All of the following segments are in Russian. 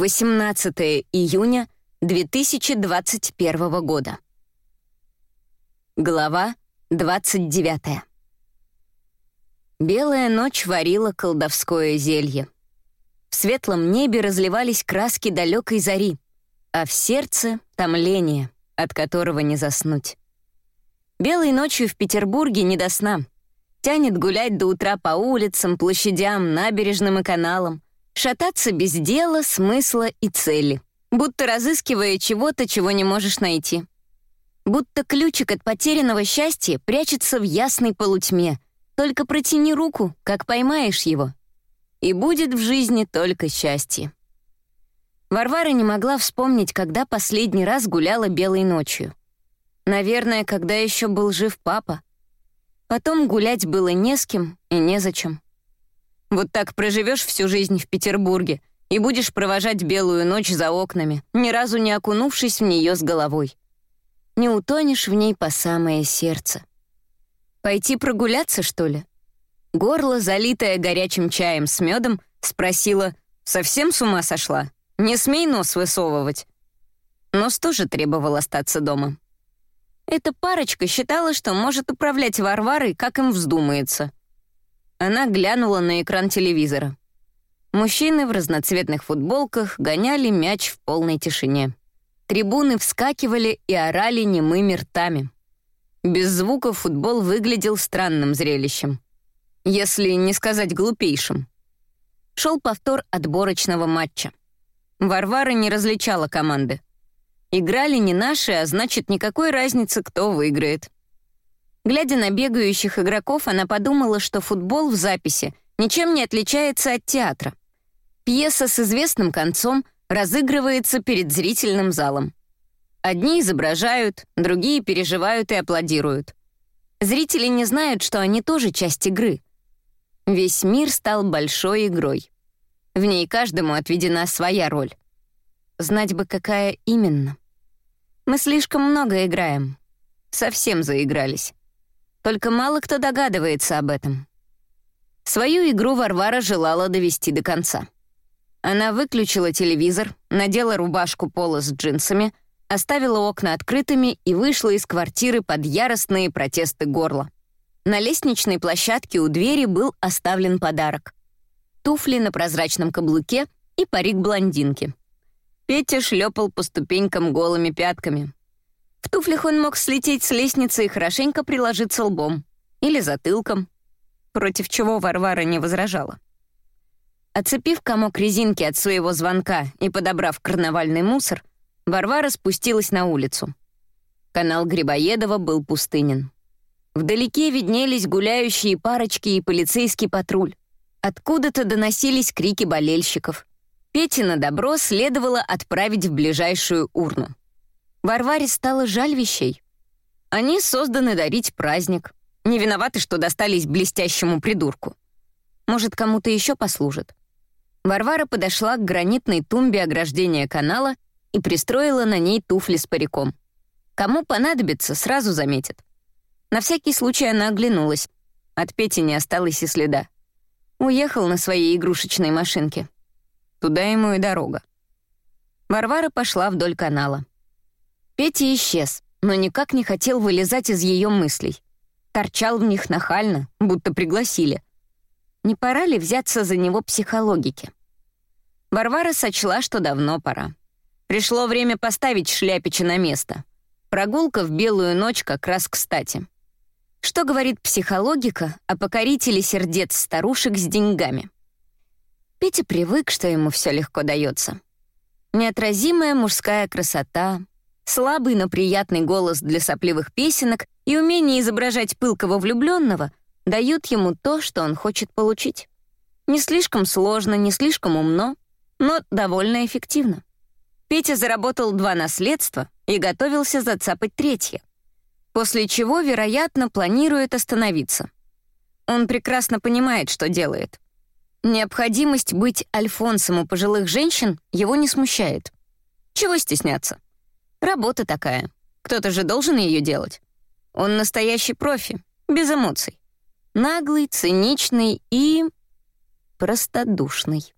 18 июня 2021 года. Глава 29. Белая ночь варила колдовское зелье. В светлом небе разливались краски далекой зари, а в сердце — томление, от которого не заснуть. Белой ночью в Петербурге не до сна. Тянет гулять до утра по улицам, площадям, набережным и каналам — Шататься без дела, смысла и цели. Будто разыскивая чего-то, чего не можешь найти. Будто ключик от потерянного счастья прячется в ясной полутьме. Только протяни руку, как поймаешь его. И будет в жизни только счастье. Варвара не могла вспомнить, когда последний раз гуляла белой ночью. Наверное, когда еще был жив папа. Потом гулять было не с кем и незачем. Вот так проживешь всю жизнь в Петербурге и будешь провожать белую ночь за окнами, ни разу не окунувшись в нее с головой. Не утонешь в ней по самое сердце. Пойти прогуляться, что ли? Горло, залитое горячим чаем с медом, спросила, совсем с ума сошла? Не смей нос высовывать. Нос тоже требовал остаться дома. Эта парочка считала, что может управлять Варварой, как им вздумается — она глянула на экран телевизора. Мужчины в разноцветных футболках гоняли мяч в полной тишине. Трибуны вскакивали и орали немыми ртами. Без звука футбол выглядел странным зрелищем. Если не сказать глупейшим. Шел повтор отборочного матча. Варвара не различала команды. Играли не наши, а значит, никакой разницы, кто выиграет. Глядя на бегающих игроков, она подумала, что футбол в записи ничем не отличается от театра. Пьеса с известным концом разыгрывается перед зрительным залом. Одни изображают, другие переживают и аплодируют. Зрители не знают, что они тоже часть игры. Весь мир стал большой игрой. В ней каждому отведена своя роль. Знать бы, какая именно. Мы слишком много играем. Совсем заигрались. Только мало кто догадывается об этом. Свою игру Варвара желала довести до конца. Она выключила телевизор, надела рубашку пола с джинсами, оставила окна открытыми и вышла из квартиры под яростные протесты горла. На лестничной площадке у двери был оставлен подарок. Туфли на прозрачном каблуке и парик блондинки. Петя шлепал по ступенькам голыми пятками. В туфлях он мог слететь с лестницы и хорошенько приложиться лбом. Или затылком. Против чего Варвара не возражала. Оцепив комок резинки от своего звонка и подобрав карнавальный мусор, Варвара спустилась на улицу. Канал Грибоедова был пустынен. Вдалеке виднелись гуляющие парочки и полицейский патруль. Откуда-то доносились крики болельщиков. Пете на добро следовало отправить в ближайшую урну. Варваре стало жаль вещей. Они созданы дарить праздник. Не виноваты, что достались блестящему придурку. Может, кому-то еще послужит. Варвара подошла к гранитной тумбе ограждения канала и пристроила на ней туфли с париком. Кому понадобится, сразу заметит. На всякий случай она оглянулась. От Пети не осталось и следа. Уехал на своей игрушечной машинке. Туда ему и дорога. Варвара пошла вдоль канала. Петя исчез, но никак не хотел вылезать из ее мыслей. Торчал в них нахально, будто пригласили. Не пора ли взяться за него психологики? Варвара сочла, что давно пора. Пришло время поставить Шляпича на место. Прогулка в белую ночь как раз кстати. Что говорит психологика о покорителе сердец старушек с деньгами? Петя привык, что ему все легко дается. Неотразимая мужская красота, Слабый, но приятный голос для сопливых песенок и умение изображать пылкого влюбленного дают ему то, что он хочет получить. Не слишком сложно, не слишком умно, но довольно эффективно. Петя заработал два наследства и готовился зацапать третье, после чего, вероятно, планирует остановиться. Он прекрасно понимает, что делает. Необходимость быть альфонсом у пожилых женщин его не смущает. Чего стесняться? Работа такая. Кто-то же должен ее делать. Он настоящий профи, без эмоций. Наглый, циничный и... простодушный.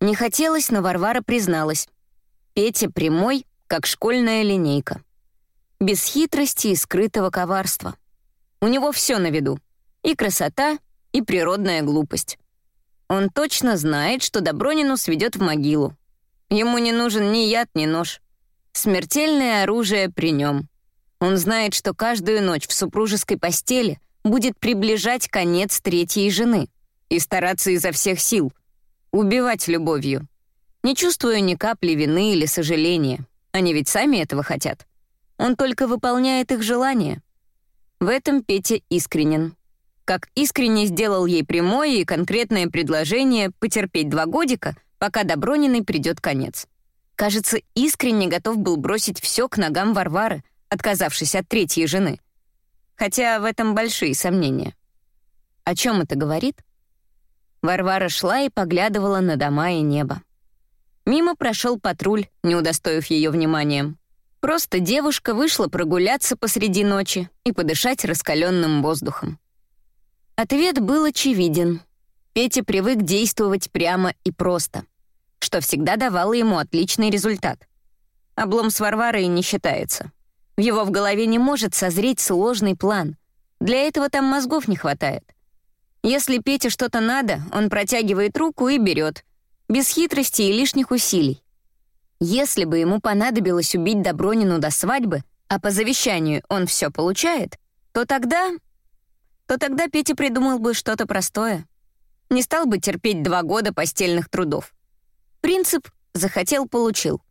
Не хотелось, но Варвара призналась. Петя прямой, как школьная линейка. Без хитрости и скрытого коварства. У него все на виду. И красота, и природная глупость. Он точно знает, что Добронину сведет в могилу. Ему не нужен ни яд, ни нож. Смертельное оружие при нем. Он знает, что каждую ночь в супружеской постели будет приближать конец третьей жены и стараться изо всех сил. Убивать любовью. Не чувствуя ни капли вины или сожаления. Они ведь сами этого хотят. Он только выполняет их желания. В этом Петя искренен. Как искренне сделал ей прямое и конкретное предложение потерпеть два годика, пока Доброниной придет конец. Кажется, искренне готов был бросить все к ногам Варвары, отказавшись от третьей жены. Хотя в этом большие сомнения. О чем это говорит? Варвара шла и поглядывала на дома и небо. Мимо прошел патруль, не удостоив ее вниманием. Просто девушка вышла прогуляться посреди ночи и подышать раскаленным воздухом. Ответ был очевиден. Петя привык действовать прямо и просто, что всегда давало ему отличный результат. Облом с Варварой не считается. В его в голове не может созреть сложный план. Для этого там мозгов не хватает. Если Пете что-то надо, он протягивает руку и берет, без хитрости и лишних усилий. Если бы ему понадобилось убить Добронину до свадьбы, а по завещанию он все получает, то тогда... то тогда Петя придумал бы что-то простое. Не стал бы терпеть два года постельных трудов. Принцип «захотел — получил».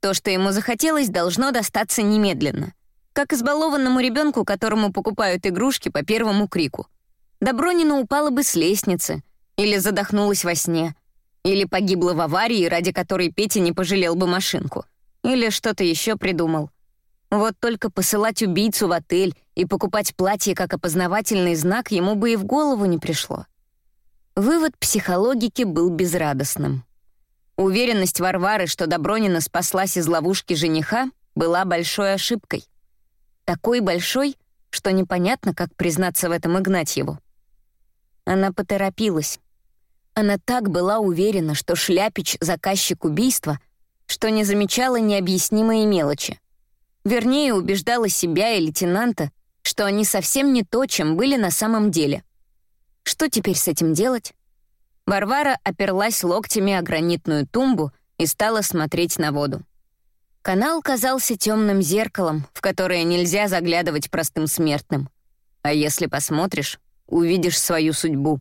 То, что ему захотелось, должно достаться немедленно. Как избалованному ребенку, которому покупают игрушки по первому крику. Добронина упала бы с лестницы или задохнулась во сне — или погибла в аварии, ради которой Петя не пожалел бы машинку. Или что-то еще придумал. Вот только посылать убийцу в отель и покупать платье как опознавательный знак ему бы и в голову не пришло. Вывод психологики был безрадостным. Уверенность Варвары, что Добронина спаслась из ловушки жениха, была большой ошибкой. Такой большой, что непонятно, как признаться в этом Игнатьеву. Она поторопилась. Она так была уверена, что Шляпич — заказчик убийства, что не замечала необъяснимые мелочи. Вернее, убеждала себя и лейтенанта, что они совсем не то, чем были на самом деле. Что теперь с этим делать? Варвара оперлась локтями о гранитную тумбу и стала смотреть на воду. Канал казался темным зеркалом, в которое нельзя заглядывать простым смертным. А если посмотришь, увидишь свою судьбу.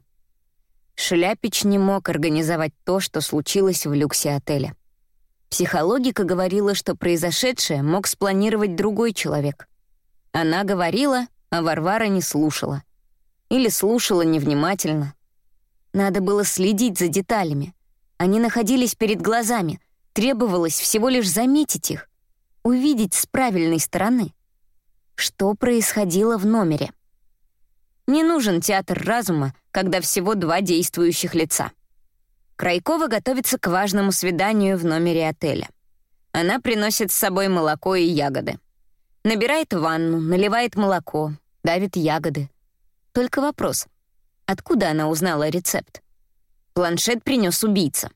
Шляпич не мог организовать то, что случилось в люксе отеля. Психологика говорила, что произошедшее мог спланировать другой человек. Она говорила, а Варвара не слушала. Или слушала невнимательно. Надо было следить за деталями. Они находились перед глазами, требовалось всего лишь заметить их, увидеть с правильной стороны. Что происходило в номере? Не нужен театр разума, когда всего два действующих лица. Крайкова готовится к важному свиданию в номере отеля. Она приносит с собой молоко и ягоды. Набирает ванну, наливает молоко, давит ягоды. Только вопрос, откуда она узнала рецепт? Планшет принес убийца.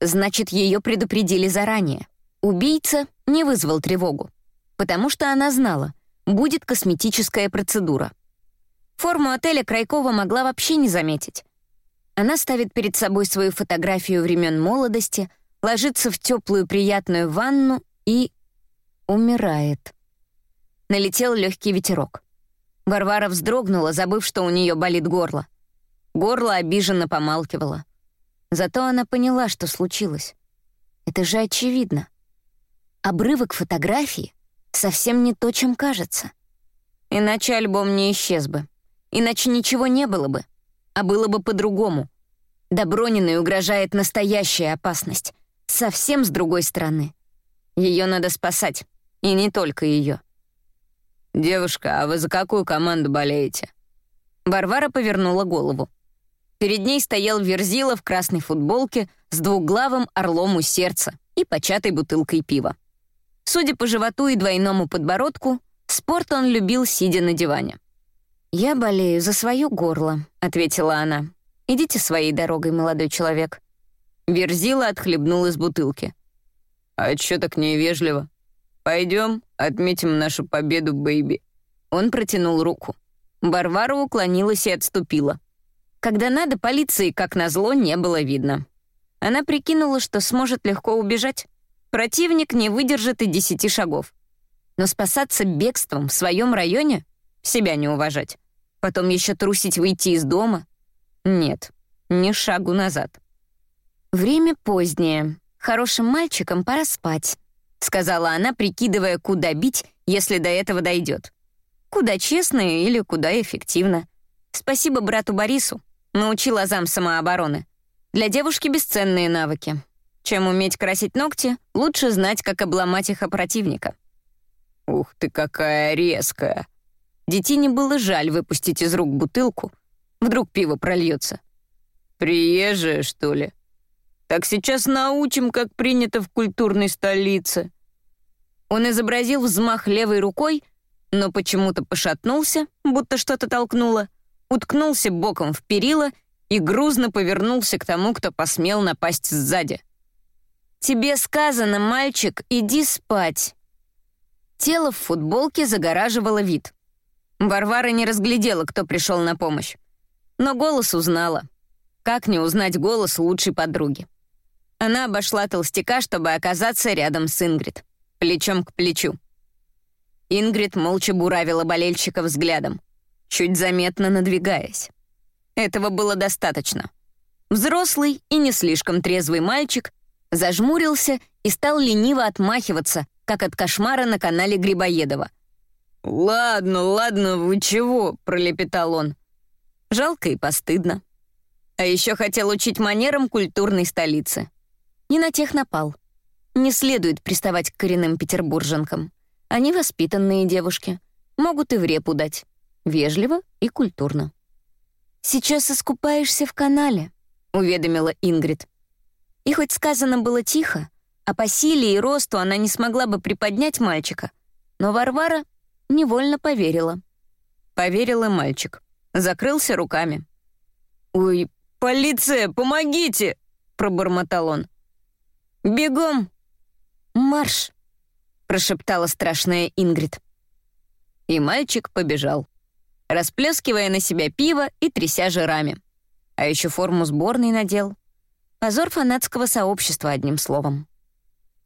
Значит, ее предупредили заранее. Убийца не вызвал тревогу, потому что она знала, будет косметическая процедура. Форму отеля Крайкова могла вообще не заметить. Она ставит перед собой свою фотографию времен молодости, ложится в теплую приятную ванну и... умирает. Налетел легкий ветерок. Варвара вздрогнула, забыв, что у нее болит горло. Горло обиженно помалкивало. Зато она поняла, что случилось. Это же очевидно. Обрывок фотографии совсем не то, чем кажется. Иначе альбом не исчез бы. Иначе ничего не было бы, а было бы по-другому. Доброниной угрожает настоящая опасность, совсем с другой стороны. Ее надо спасать, и не только ее. «Девушка, а вы за какую команду болеете?» Варвара повернула голову. Перед ней стоял Верзила в красной футболке с двуглавым орлом у сердца и початой бутылкой пива. Судя по животу и двойному подбородку, спорт он любил, сидя на диване. «Я болею за свое горло», — ответила она. «Идите своей дорогой, молодой человек». Верзила отхлебнул из бутылки. «А чё так невежливо? Пойдем, отметим нашу победу, бэйби». Он протянул руку. Варвара уклонилась и отступила. Когда надо, полиции, как назло, не было видно. Она прикинула, что сможет легко убежать. Противник не выдержит и десяти шагов. Но спасаться бегством в своем районе — себя не уважать. Потом еще трусить выйти из дома — нет, ни шагу назад. «Время позднее. Хорошим мальчикам пора спать», — сказала она, прикидывая, куда бить, если до этого дойдет. Куда честно или куда эффективно. Спасибо брату Борису. Научил азам самообороны. Для девушки бесценные навыки. Чем уметь красить ногти, лучше знать, как обломать их о противника. «Ух ты, какая резкая!» Детине было жаль выпустить из рук бутылку. Вдруг пиво прольется. «Приезжая, что ли? Так сейчас научим, как принято в культурной столице». Он изобразил взмах левой рукой, но почему-то пошатнулся, будто что-то толкнуло, уткнулся боком в перила и грузно повернулся к тому, кто посмел напасть сзади. «Тебе сказано, мальчик, иди спать». Тело в футболке загораживало вид. Варвара не разглядела, кто пришел на помощь. Но голос узнала. Как не узнать голос лучшей подруги? Она обошла толстяка, чтобы оказаться рядом с Ингрид, плечом к плечу. Ингрид молча буравила болельщика взглядом, чуть заметно надвигаясь. Этого было достаточно. Взрослый и не слишком трезвый мальчик зажмурился и стал лениво отмахиваться, как от кошмара на канале Грибоедова. «Ладно, ладно, вы чего?» — пролепетал он. Жалко и постыдно. А еще хотел учить манерам культурной столицы. Не на тех напал. Не следует приставать к коренным петербурженкам. Они воспитанные девушки, могут и в репу дать. Вежливо и культурно. «Сейчас искупаешься в канале», — уведомила Ингрид. И хоть сказано было тихо, а по силе и росту она не смогла бы приподнять мальчика, но Варвара невольно поверила. Поверил и мальчик. Закрылся руками. «Ой, полиция, помогите!» — пробормотал он. «Бегом! Марш!» прошептала страшная Ингрид. И мальчик побежал, расплескивая на себя пиво и тряся жирами. А еще форму сборной надел. Позор фанатского сообщества, одним словом.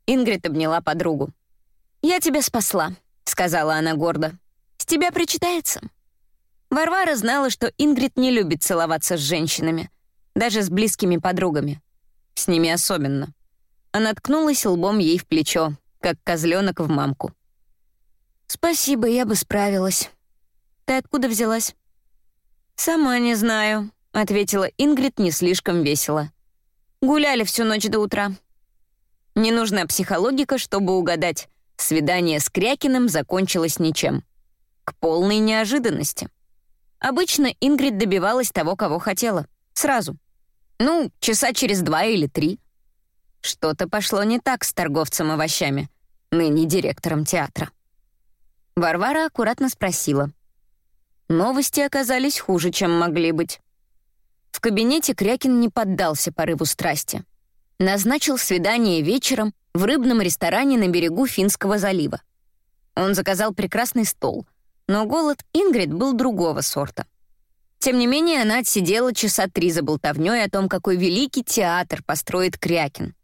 Ингрид обняла подругу. «Я тебя спасла», — сказала она гордо. «С тебя причитается». Варвара знала, что Ингрид не любит целоваться с женщинами, даже с близкими подругами. С ними особенно. Она ткнулась лбом ей в плечо, как козленок в мамку. «Спасибо, я бы справилась. Ты откуда взялась?» «Сама не знаю», — ответила Ингрид не слишком весело. «Гуляли всю ночь до утра». Не нужна психологика, чтобы угадать. Свидание с Крякиным закончилось ничем. К полной неожиданности. Обычно Ингрид добивалась того, кого хотела. Сразу. Ну, часа через два или три. Что-то пошло не так с торговцем овощами, ныне директором театра. Варвара аккуратно спросила. Новости оказались хуже, чем могли быть. В кабинете Крякин не поддался порыву страсти. Назначил свидание вечером в рыбном ресторане на берегу Финского залива. Он заказал прекрасный стол, но голод Ингрид был другого сорта. Тем не менее, она отсидела часа три за болтовнёй о том, какой великий театр построит Крякин —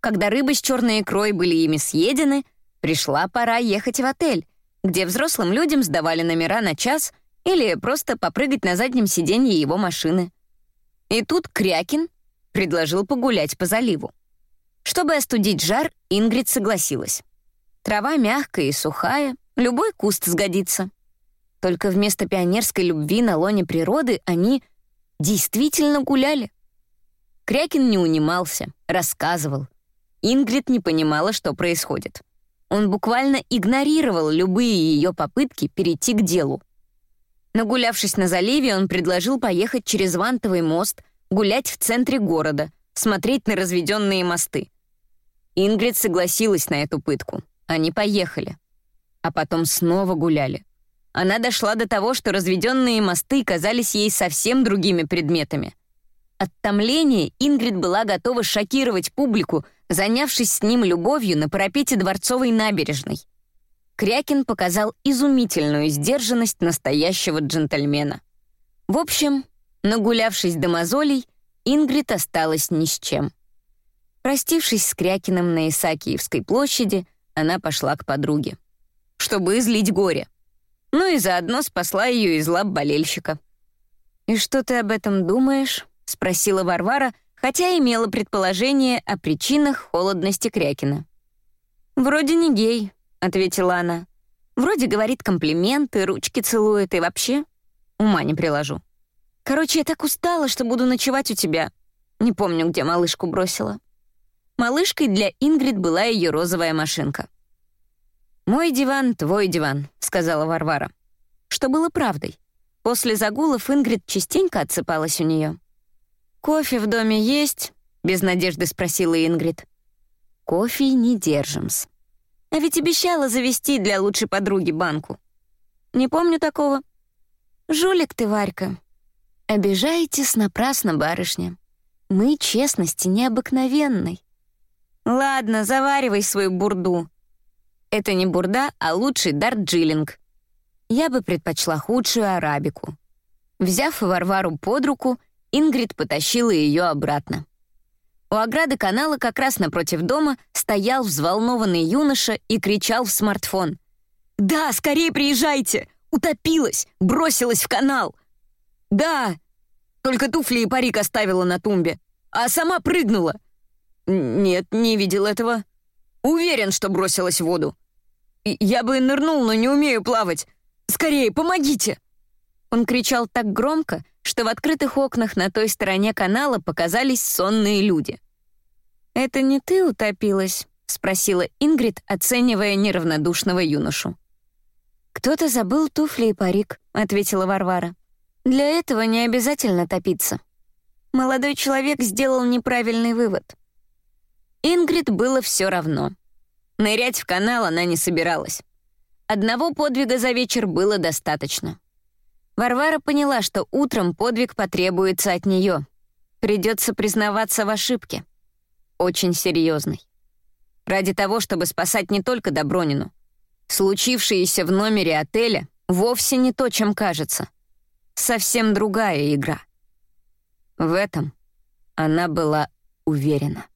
когда рыба с черной икрой были ими съедены, пришла пора ехать в отель, где взрослым людям сдавали номера на час или просто попрыгать на заднем сиденье его машины. И тут Крякин предложил погулять по заливу. Чтобы остудить жар, Ингрид согласилась. Трава мягкая и сухая, любой куст сгодится. Только вместо пионерской любви на лоне природы они действительно гуляли. Крякин не унимался, рассказывал — Ингрид не понимала, что происходит. Он буквально игнорировал любые ее попытки перейти к делу. Нагулявшись на заливе, он предложил поехать через Вантовый мост, гулять в центре города, смотреть на разведенные мосты. Ингрид согласилась на эту пытку. Они поехали. А потом снова гуляли. Она дошла до того, что разведенные мосты казались ей совсем другими предметами. От томления Ингрид была готова шокировать публику, занявшись с ним любовью на парапете Дворцовой набережной. Крякин показал изумительную сдержанность настоящего джентльмена. В общем, нагулявшись до мозолей, Ингрид осталась ни с чем. Простившись с Крякиным на Исаакиевской площади, она пошла к подруге. Чтобы излить горе. Ну и заодно спасла ее из лап болельщика. «И что ты об этом думаешь?» — спросила Варвара, хотя имела предположение о причинах холодности Крякина. «Вроде не гей», — ответила она. «Вроде говорит комплименты, ручки целует и вообще ума не приложу. Короче, я так устала, что буду ночевать у тебя. Не помню, где малышку бросила». Малышкой для Ингрид была ее розовая машинка. «Мой диван, твой диван», — сказала Варвара. Что было правдой. После загулов Ингрид частенько отсыпалась у нее. «Кофе в доме есть?» — без надежды спросила Ингрид. «Кофе не держим-с. А ведь обещала завести для лучшей подруги банку. Не помню такого. Жулик ты, Варька. Обижаетесь напрасно, барышня. Мы честности необыкновенной. Ладно, заваривай свою бурду. Это не бурда, а лучший дарджилинг. Я бы предпочла худшую арабику. Взяв Варвару под руку, Ингрид потащила ее обратно. У ограды канала как раз напротив дома стоял взволнованный юноша и кричал в смартфон. «Да, скорее приезжайте! Утопилась! Бросилась в канал!» «Да!» Только туфли и парик оставила на тумбе. А сама прыгнула. «Нет, не видел этого. Уверен, что бросилась в воду. Я бы нырнул, но не умею плавать. Скорее, помогите!» Он кричал так громко, что в открытых окнах на той стороне канала показались сонные люди. «Это не ты утопилась?» — спросила Ингрид, оценивая неравнодушного юношу. «Кто-то забыл туфли и парик», — ответила Варвара. «Для этого не обязательно топиться». Молодой человек сделал неправильный вывод. Ингрид было все равно. Нырять в канал она не собиралась. Одного подвига за вечер было достаточно. Варвара поняла, что утром подвиг потребуется от нее. Придется признаваться в ошибке. Очень серьезной. Ради того, чтобы спасать не только Добронину. Случившееся в номере отеля вовсе не то, чем кажется. Совсем другая игра. В этом она была уверена.